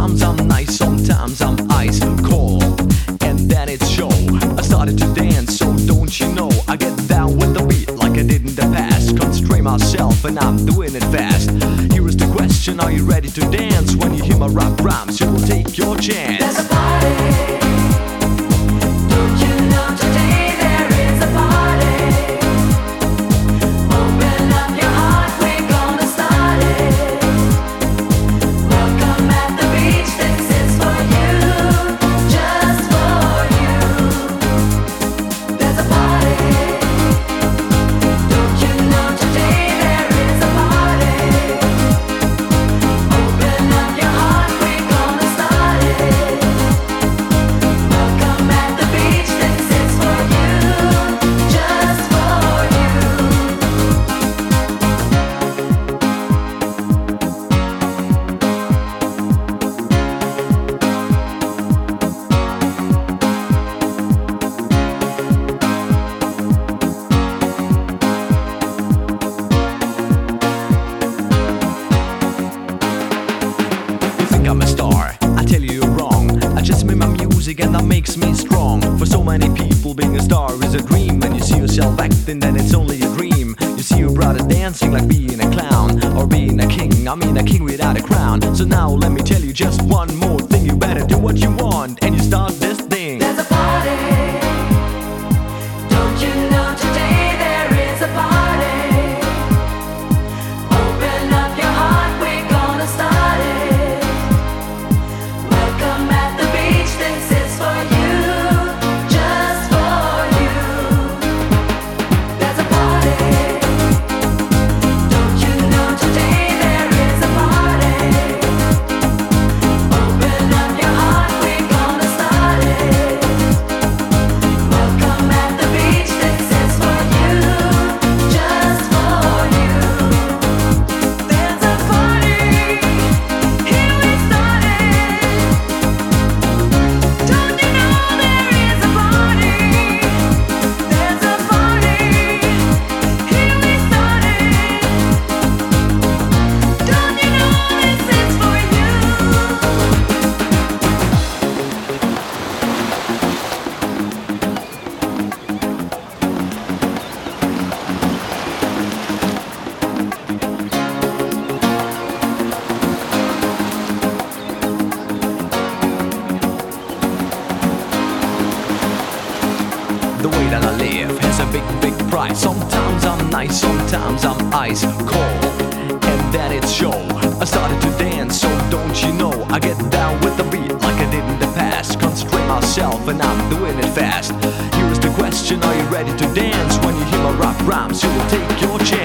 Sometimes I'm nice, sometimes I'm ice cold, and then it's show. I started to dance, so don't you know? I get down with the beat like I did in the past. Constrain myself, and I'm doing it fast. Here is the question: Are you ready to dance? When you hear my rap rhymes, you will take your chance. There's a party. I'm a star. I tell you you're wrong. I just made my music and that makes me strong. For so many people, being a star is a dream. When you see yourself acting, then it's only a dream. You see your brother dancing like being a clown or being a king. I mean a king without a crown. So now let me tell you just one more The way that I live has a big, big price. Sometimes I'm nice, sometimes I'm ice cold. And that it show. I started to dance, so don't you know? I get down with the beat like I did in the past. Constrain myself and I'm doing it fast. Here is the question, are you ready to dance? When you hear my rap rhymes, you will take your chance.